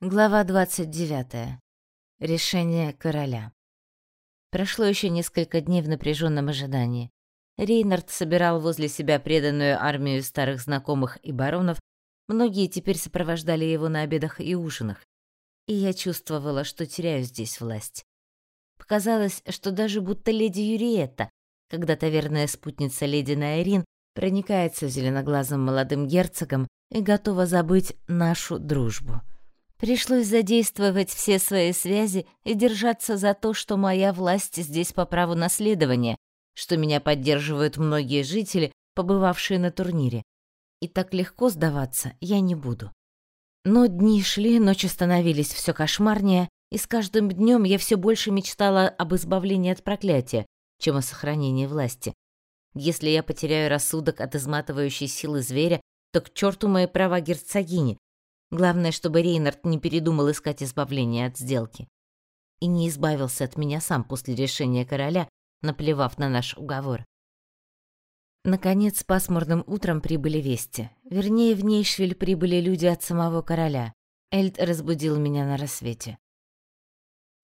Глава 29. Решение короля. Прошло еще несколько дней в напряженном ожидании. Рейнард собирал возле себя преданную армию старых знакомых и баронов, многие теперь сопровождали его на обедах и ужинах. И я чувствовала, что теряю здесь власть. Показалось, что даже будто леди Юриетта, когда-то верная спутница леди Найрин, проникается зеленоглазым молодым герцогом и готова забыть нашу дружбу. Пришлось задействовать все свои связи и держаться за то, что моя власть здесь по праву наследования, что меня поддерживают многие жители, побывавшие на турнире. И так легко сдаваться я не буду. Но дни шли, ночи становились все кошмарнее, и с каждым днем я все больше мечтала об избавлении от проклятия, чем о сохранении власти. Если я потеряю рассудок от изматывающей силы зверя, то к черту мои права герцогини, Главное, чтобы Рейнард не передумал искать избавления от сделки. И не избавился от меня сам после решения короля, наплевав на наш уговор. Наконец, пасмурным утром прибыли вести. Вернее, в Нейшвиль прибыли люди от самого короля. Эльд разбудил меня на рассвете.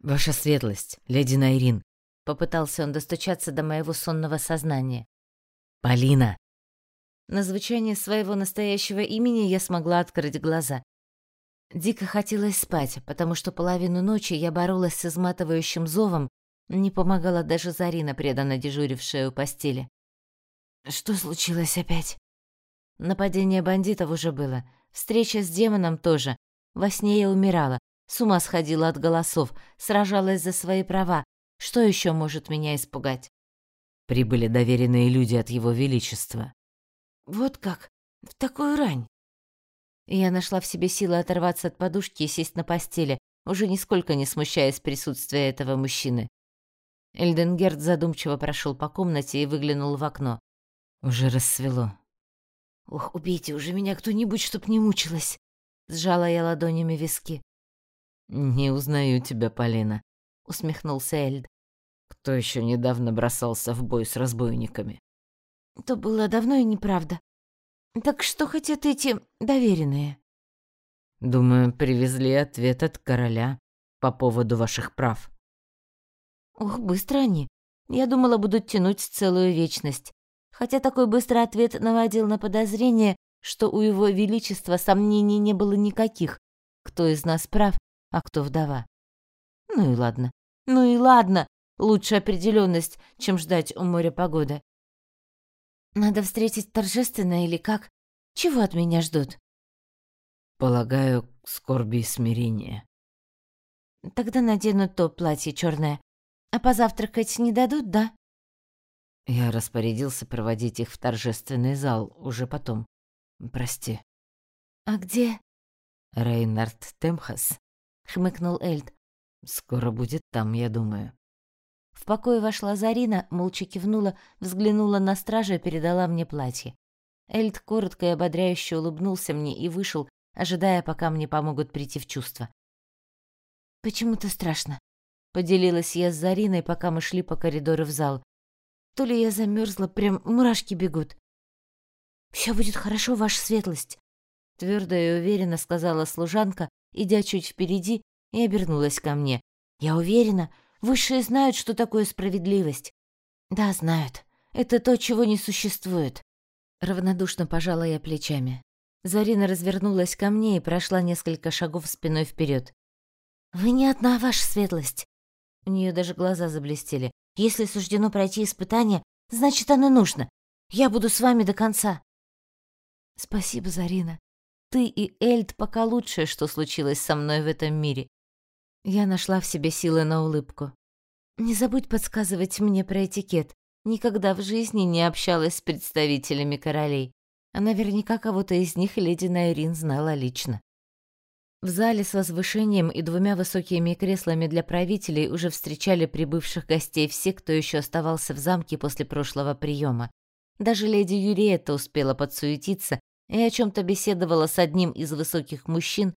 «Ваша светлость, леди Найрин!» Попытался он достучаться до моего сонного сознания. «Полина!» На звучание своего настоящего имени я смогла открыть глаза. Дико хотелось спать, потому что половину ночи я боролась с изматывающим зовом, не помогала даже Зарина, преданно дежурившая у постели. Что случилось опять? Нападение бандитов уже было, встреча с демоном тоже. Во сне я умирала, с ума сходила от голосов, сражалась за свои права. Что еще может меня испугать? Прибыли доверенные люди от его величества. Вот как? В такую рань? Я нашла в себе силы оторваться от подушки и сесть на постели, уже нисколько не смущаясь присутствия этого мужчины. Эльденгерд задумчиво прошел по комнате и выглянул в окно. Уже рассвело. «Ох, убейте уже меня кто-нибудь, чтоб не мучилась!» Сжала я ладонями виски. «Не узнаю тебя, Полина», — усмехнулся Эльд. «Кто еще недавно бросался в бой с разбойниками?» «То было давно и неправда», так что хотят эти доверенные? Думаю, привезли ответ от короля по поводу ваших прав. Ох, быстро они. Я думала, будут тянуть целую вечность. Хотя такой быстрый ответ наводил на подозрение, что у его величества сомнений не было никаких. Кто из нас прав, а кто вдова. Ну и ладно. Ну и ладно. Лучше определенность, чем ждать у моря погоды. Надо встретить торжественно или как? Чего от меня ждут? Полагаю, скорби и смирения. Тогда надену то платье черное. А позавтракать не дадут, да? Я распорядился проводить их в торжественный зал уже потом. Прости. А где? Рейнард Темхас, хмыкнул Эльд. Скоро будет там, я думаю. В покое вошла Зарина, молча кивнула, взглянула на стража передала мне платье. Эльд коротко и ободряюще улыбнулся мне и вышел, ожидая, пока мне помогут прийти в чувство. «Почему-то страшно», — поделилась я с Зариной, пока мы шли по коридору в зал. «То ли я замерзла, прям мурашки бегут». «Все будет хорошо, ваша светлость», — твердо и уверенно сказала служанка, идя чуть впереди, и обернулась ко мне. «Я уверена, Высшие знают, что такое справедливость. Да, знают. Это то, чего не существует. Равнодушно пожала я плечами. Зарина развернулась ко мне и прошла несколько шагов спиной вперед. Вы не одна, ваша светлость. У нее даже глаза заблестели. Если суждено пройти испытание, значит, оно нужно. Я буду с вами до конца. Спасибо, Зарина. Ты и Эльд пока лучшее, что случилось со мной в этом мире. Я нашла в себе силы на улыбку. «Не забудь подсказывать мне про этикет. Никогда в жизни не общалась с представителями королей. А наверняка кого-то из них леди Найрин знала лично». В зале с возвышением и двумя высокими креслами для правителей уже встречали прибывших гостей все, кто еще оставался в замке после прошлого приема. Даже леди Юриетта успела подсуетиться и о чем то беседовала с одним из высоких мужчин,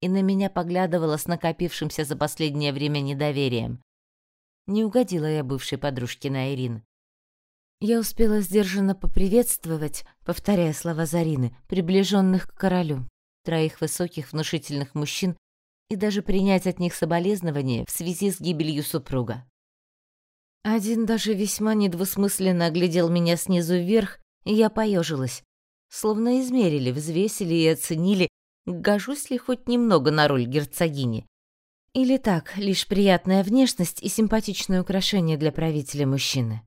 и на меня поглядывала с накопившимся за последнее время недоверием. Не угодила я бывшей подружке на Ирин. Я успела сдержанно поприветствовать, повторяя слова Зарины, приближенных к королю, троих высоких внушительных мужчин и даже принять от них соболезнования в связи с гибелью супруга. Один даже весьма недвусмысленно оглядел меня снизу вверх, и я поежилась. Словно измерили, взвесили и оценили, гожусь ли хоть немного на роль герцогини. Или так, лишь приятная внешность и симпатичное украшение для правителя мужчины.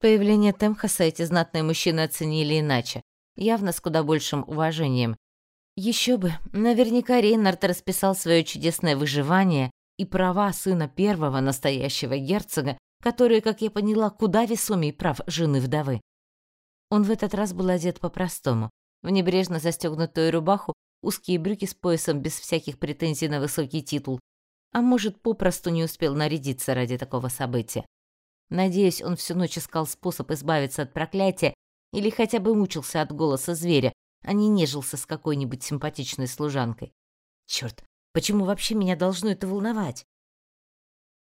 Появление Темхаса эти знатные мужчины оценили иначе, явно с куда большим уважением. Еще бы, наверняка Рейнард расписал свое чудесное выживание и права сына первого настоящего герцога, которые, как я поняла, куда весомее прав жены вдовы. Он в этот раз был одет по-простому, в небрежно застегнутую рубаху, узкие брюки с поясом без всяких претензий на высокий титул, а может, попросту не успел нарядиться ради такого события. Надеюсь, он всю ночь искал способ избавиться от проклятия или хотя бы мучился от голоса зверя, а не нежился с какой-нибудь симпатичной служанкой. Черт, почему вообще меня должно это волновать?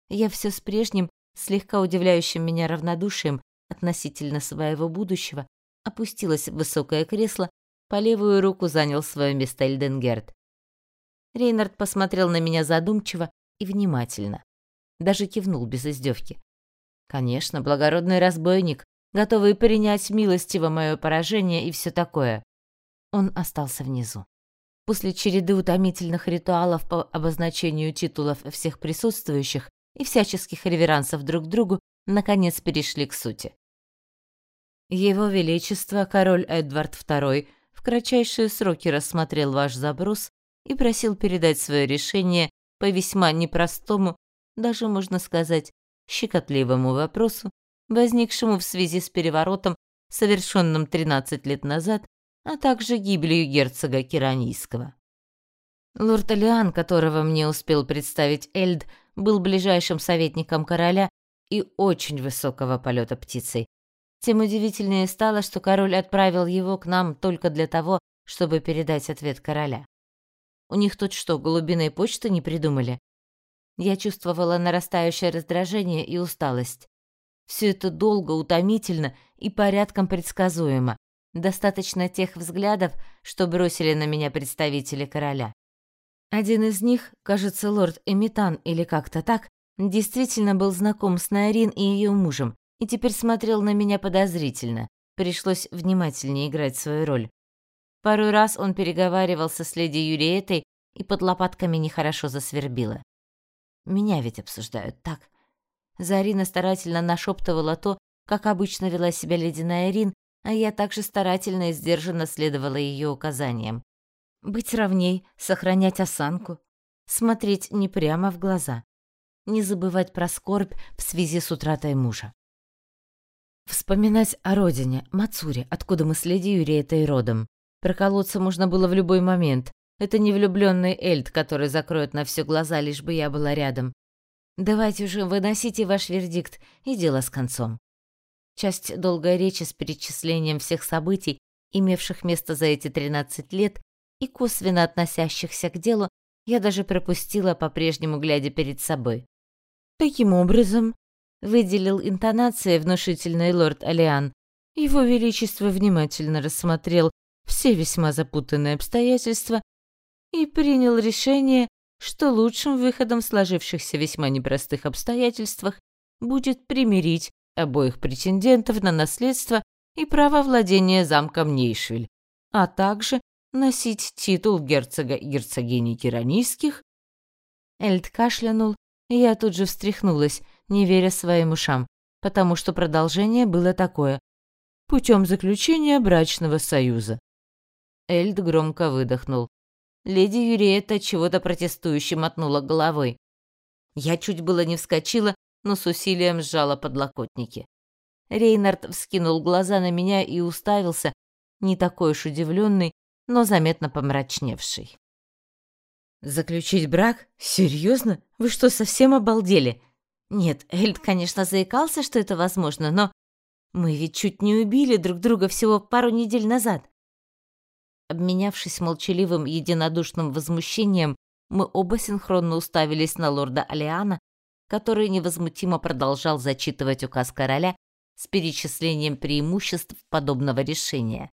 Я все с прежним, слегка удивляющим меня равнодушием относительно своего будущего, опустилась в высокое кресло, по левую руку занял свое место Эльденгерд. Рейнард посмотрел на меня задумчиво и внимательно. Даже кивнул без издевки. Конечно, благородный разбойник, готовый принять милостиво мое поражение и все такое. Он остался внизу. После череды утомительных ритуалов по обозначению титулов всех присутствующих и всяческих реверансов друг другу, наконец перешли к сути. Его Величество, король Эдвард II, в кратчайшие сроки рассмотрел ваш запрос и просил передать свое решение по весьма непростому, даже можно сказать, щекотливому вопросу, возникшему в связи с переворотом, совершенным 13 лет назад, а также гибелью герцога Киранийского. Лорд Алиан, которого мне успел представить Эльд, был ближайшим советником короля и очень высокого полета птицей. Тем удивительнее стало, что король отправил его к нам только для того, чтобы передать ответ короля. У них тут что, голубиной почты не придумали? Я чувствовала нарастающее раздражение и усталость. Все это долго, утомительно и порядком предсказуемо. Достаточно тех взглядов, что бросили на меня представители короля. Один из них, кажется, лорд Эмитан или как-то так, действительно был знаком с Найрин и ее мужем и теперь смотрел на меня подозрительно. Пришлось внимательнее играть свою роль. Пару раз он переговаривался с леди Юриетой и под лопатками нехорошо засвербило. Меня ведь обсуждают так. Зарина старательно нашептывала то, как обычно вела себя леди Найрин, а я также старательно и сдержанно следовала ее указаниям. Быть ровней, сохранять осанку, смотреть не прямо в глаза, не забывать про скорбь в связи с утратой мужа. Вспоминать о родине, Мацуре, откуда мы с леди Юриэтой родом. Проколоться можно было в любой момент, это не влюбленный Эльд, который закроет на все глаза, лишь бы я была рядом. Давайте уже выносите ваш вердикт, и дело с концом. Часть долгой речи с перечислением всех событий, имевших место за эти 13 лет и косвенно относящихся к делу, я даже пропустила, по-прежнему глядя перед собой. Таким образом, выделил интонацией внушительный лорд Алиан, его величество внимательно рассмотрел все весьма запутанные обстоятельства и принял решение, что лучшим выходом в сложившихся весьма непростых обстоятельствах будет примирить обоих претендентов на наследство и право владения замком Нейшвиль, а также носить титул герцога и герцогини Киранийских. Эльд кашлянул, и я тут же встряхнулась, не веря своим ушам, потому что продолжение было такое. Путем заключения брачного союза. Эльд громко выдохнул. Леди Юриетта чего-то протестующе мотнула головой. Я чуть было не вскочила, но с усилием сжала подлокотники. Рейнард вскинул глаза на меня и уставился, не такой уж удивленный, но заметно помрачневший. «Заключить брак? Серьезно? Вы что, совсем обалдели? Нет, Эльд, конечно, заикался, что это возможно, но мы ведь чуть не убили друг друга всего пару недель назад. Обменявшись молчаливым единодушным возмущением, мы оба синхронно уставились на лорда Алиана, который невозмутимо продолжал зачитывать указ короля с перечислением преимуществ подобного решения.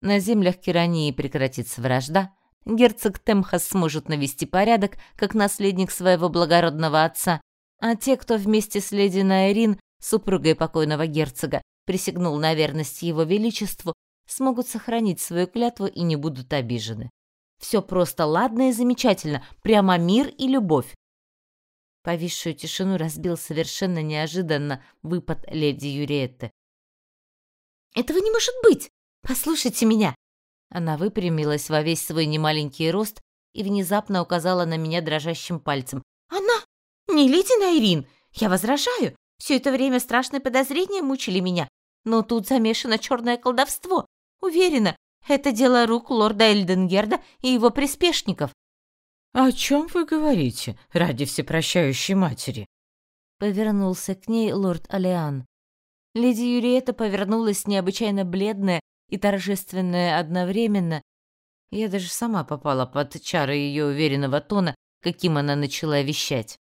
На землях Кирании прекратится вражда, герцог Темхас сможет навести порядок, как наследник своего благородного отца, а те, кто вместе с леди Найрин, супругой покойного герцога, присягнул на верность его величеству, смогут сохранить свою клятву и не будут обижены. Все просто ладно и замечательно, прямо мир и любовь. Повисшую тишину разбил совершенно неожиданно выпад леди Юриетты. «Этого не может быть! Послушайте меня!» Она выпрямилась во весь свой немаленький рост и внезапно указала на меня дрожащим пальцем. «Она не леди Найрин! Я возражаю! Все это время страшные подозрения мучили меня, но тут замешано черное колдовство. Уверена, это дело рук лорда Эльденгерда и его приспешников. «О чем вы говорите, ради всепрощающей матери?» Повернулся к ней лорд Алиан. Леди Юриета повернулась необычайно бледная и торжественная одновременно. Я даже сама попала под чары ее уверенного тона, каким она начала вещать.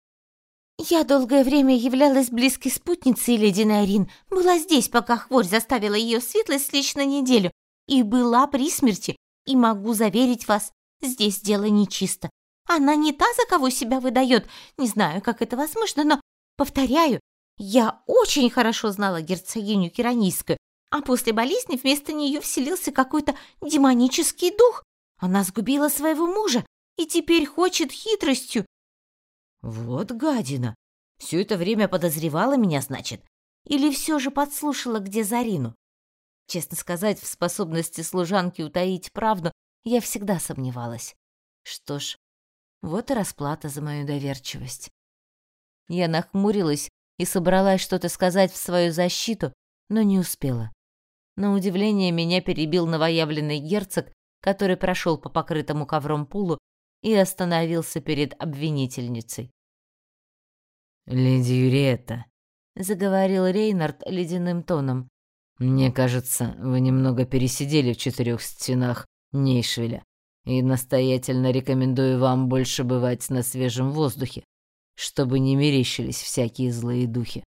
«Я долгое время являлась близкой спутницей леди Найрин, была здесь, пока хворь заставила ее светлость лечь на неделю, и была при смерти, и могу заверить вас, здесь дело нечисто. Она не та, за кого себя выдает. Не знаю, как это возможно, но, повторяю, я очень хорошо знала герцогиню Киранийскую, а после болезни вместо нее вселился какой-то демонический дух. Она сгубила своего мужа и теперь хочет хитростью. Вот гадина. Все это время подозревала меня, значит? Или все же подслушала, где Зарину? Честно сказать, в способности служанки утаить правду я всегда сомневалась. Что ж, вот и расплата за мою доверчивость. Я нахмурилась и собралась что-то сказать в свою защиту, но не успела. На удивление меня перебил новоявленный герцог, который прошел по покрытому ковром пулу и остановился перед обвинительницей. «Леди Юриетта», — заговорил Рейнард ледяным тоном. «Мне кажется, вы немного пересидели в четырех стенах Нейшвиля и настоятельно рекомендую вам больше бывать на свежем воздухе, чтобы не мерещились всякие злые духи.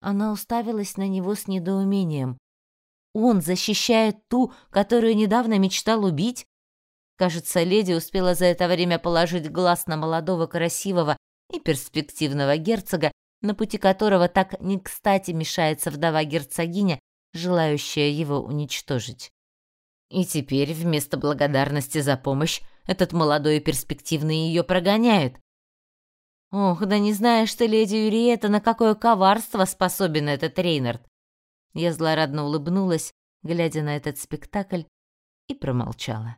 Она уставилась на него с недоумением. Он защищает ту, которую недавно мечтал убить? Кажется, леди успела за это время положить глаз на молодого, красивого и перспективного герцога, на пути которого так не кстати мешается вдова-герцогиня, желающая его уничтожить. И теперь вместо благодарности за помощь этот молодой и перспективный ее прогоняет. Ох, да не знаешь ты, леди Юриета, на какое коварство способен этот Рейнард. Я злорадно улыбнулась, глядя на этот спектакль, и промолчала.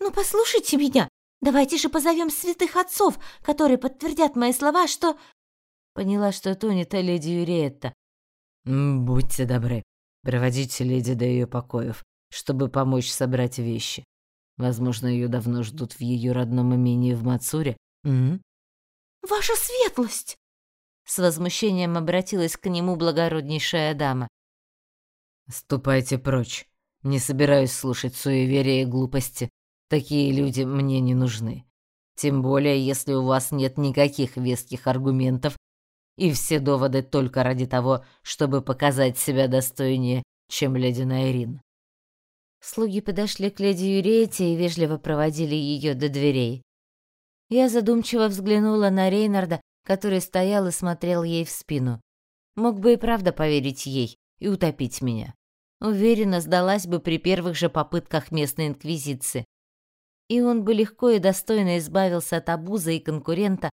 «Ну, послушайте меня! Давайте же позовем святых отцов, которые подтвердят мои слова, что...» Поняла, что тонет леди Юриетта. «Будьте добры, проводите леди до ее покоев чтобы помочь собрать вещи. Возможно, ее давно ждут в ее родном имении в Мацуре. М? Ваша светлость! С возмущением обратилась к нему благороднейшая дама. Ступайте прочь. Не собираюсь слушать суеверия и глупости. Такие люди мне не нужны. Тем более, если у вас нет никаких веских аргументов, и все доводы только ради того, чтобы показать себя достойнее, чем леди Найрин. Слуги подошли к леди Юрете и вежливо проводили ее до дверей. Я задумчиво взглянула на Рейнарда, который стоял и смотрел ей в спину. Мог бы и правда поверить ей и утопить меня. Уверенно сдалась бы при первых же попытках местной инквизиции. И он бы легко и достойно избавился от обуза и конкурента,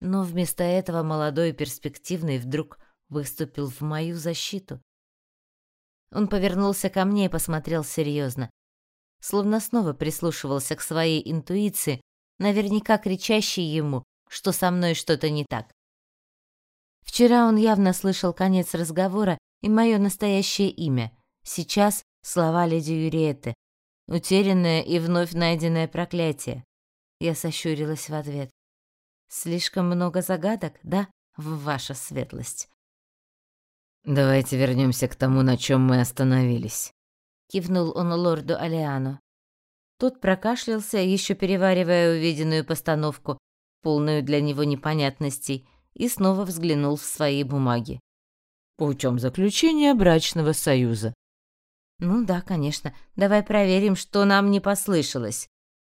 но вместо этого молодой и перспективный вдруг выступил в мою защиту. Он повернулся ко мне и посмотрел серьезно, словно снова прислушивался к своей интуиции, наверняка кричащей ему, что со мной что-то не так. Вчера он явно слышал конец разговора и мое настоящее имя. Сейчас слова леди Юриеты. Утерянное и вновь найденное проклятие. Я сощурилась в ответ. Слишком много загадок, да, в ваша светлость? Давайте вернемся к тому, на чем мы остановились. Кивнул он лорду Алиану. Тот прокашлялся, еще переваривая увиденную постановку, полную для него непонятностей, и снова взглянул в свои бумаги. Путем заключения брачного союза. Ну да, конечно. Давай проверим, что нам не послышалось.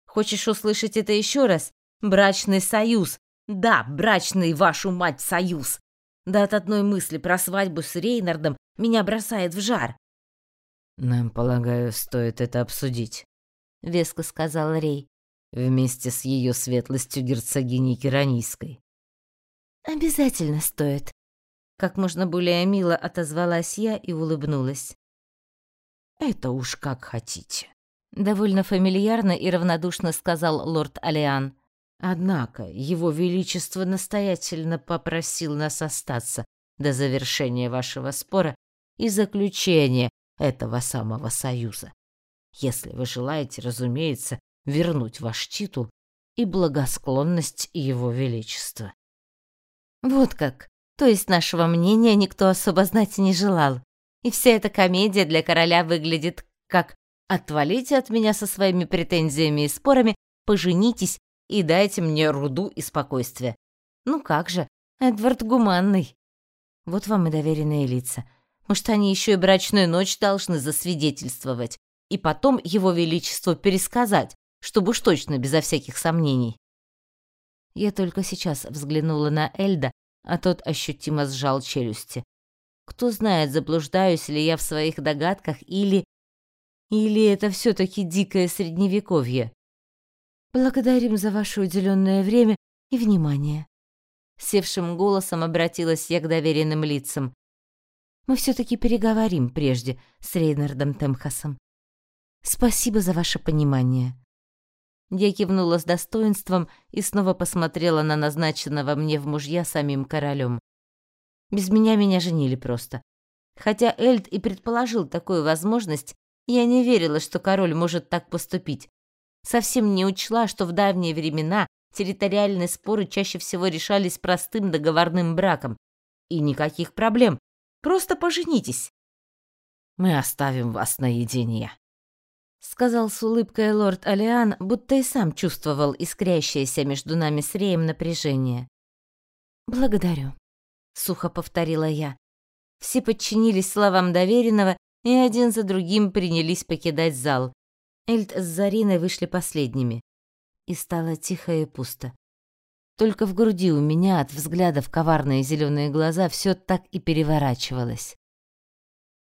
Хочешь услышать это еще раз? Брачный союз. Да, брачный, вашу мать, союз. Да от одной мысли про свадьбу с Рейнардом меня бросает в жар. Нам, полагаю, стоит это обсудить, веско сказал Рей. Вместе с ее светлостью герцогиней Керанийской. Обязательно стоит. Как можно более мило отозвалась я и улыбнулась. Это уж как хотите. Довольно фамильярно и равнодушно сказал лорд Алиан. Однако его величество настоятельно попросил нас остаться до завершения вашего спора и заключения этого самого союза. Если вы желаете, разумеется, вернуть ваш титул и благосклонность его величества. Вот как. То есть нашего мнения никто особо знать не желал. И вся эта комедия для короля выглядит как «отвалите от меня со своими претензиями и спорами, поженитесь и дайте мне руду и спокойствие». Ну как же, Эдвард гуманный. Вот вам и доверенные лица. Может, они еще и брачную ночь должны засвидетельствовать и потом его величеству пересказать, чтобы уж точно безо всяких сомнений. Я только сейчас взглянула на Эльда, а тот ощутимо сжал челюсти. Кто знает, заблуждаюсь ли я в своих догадках или... Или это все таки дикое средневековье? Благодарим за ваше уделенное время и внимание. Севшим голосом обратилась я к доверенным лицам. Мы все таки переговорим прежде с Рейнардом Темхасом. Спасибо за ваше понимание. Я кивнула с достоинством и снова посмотрела на назначенного мне в мужья самим королем. Без меня меня женили просто. Хотя Эльд и предположил такую возможность, я не верила, что король может так поступить. Совсем не учла, что в давние времена территориальные споры чаще всего решались простым договорным браком. И никаких проблем. Просто поженитесь. Мы оставим вас наедине, сказал с улыбкой лорд Алиан, будто и сам чувствовал искрящееся между нами с Реем напряжение. Благодарю сухо повторила я. Все подчинились словам доверенного и один за другим принялись покидать зал. Эльд с Зариной вышли последними. И стало тихо и пусто. Только в груди у меня от взглядов коварные зеленые глаза все так и переворачивалось.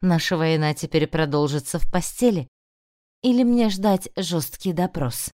Наша война теперь продолжится в постели? Или мне ждать жесткий допрос?